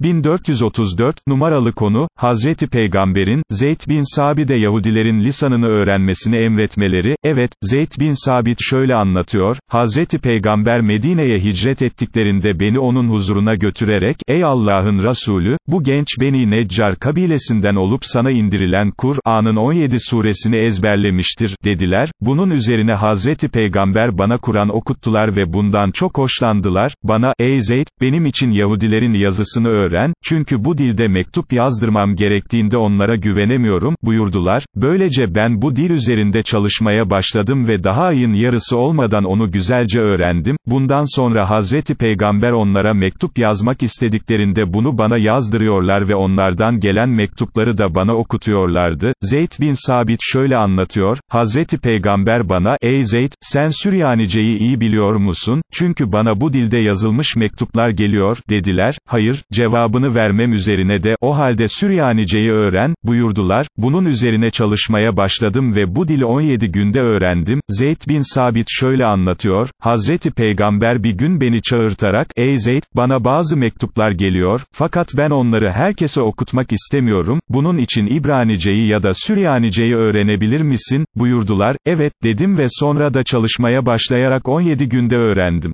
1434, numaralı konu, Hazreti Peygamber'in, Zeyd bin Sabit'e Yahudilerin lisanını öğrenmesini emretmeleri, evet, Zeyd bin Sabit şöyle anlatıyor, Hazreti Peygamber Medine'ye hicret ettiklerinde beni onun huzuruna götürerek, ey Allah'ın Resulü, bu genç Beni Neccar kabilesinden olup sana indirilen Kur'an'ın 17 suresini ezberlemiştir, dediler, bunun üzerine Hazreti Peygamber bana Kur'an okuttular ve bundan çok hoşlandılar, bana, ey Zeyd, benim için Yahudilerin yazısını öğren, çünkü bu dilde mektup yazdırmam gerektiğinde onlara güvenemiyorum, buyurdular, böylece ben bu dil üzerinde çalışmaya başladım ve daha ayın yarısı olmadan onu güzelce öğrendim, bundan sonra Hazreti Peygamber onlara mektup yazmak istediklerinde bunu bana yazdırıyorlar ve onlardan gelen mektupları da bana okutuyorlardı, Zeyd bin Sabit şöyle anlatıyor, Hazreti Peygamber bana, ey Zeyd, sen Süryanice'yi iyi biliyor musun, çünkü bana bu dilde yazılmış mektuplar geliyor, dediler, hayır, cevabını vermem üzerine de, o halde Süryanice'yi öğren, buyurdular, bunun üzerine çalışmaya başladım ve bu dili 17 günde öğrendim, Zeyd bin Sabit şöyle anlatıyor, Hazreti Peygamber bir gün beni çağırtarak, ey Zeyd, bana bazı mektuplar geliyor, fakat ben onları herkese okutmak istemiyorum, bunun için İbranice'yi ya da Süryanice'yi öğrenebilir misin, buyurdular, evet, dedim ve sonra da çalışmaya başlayarak 17 günde öğrendim.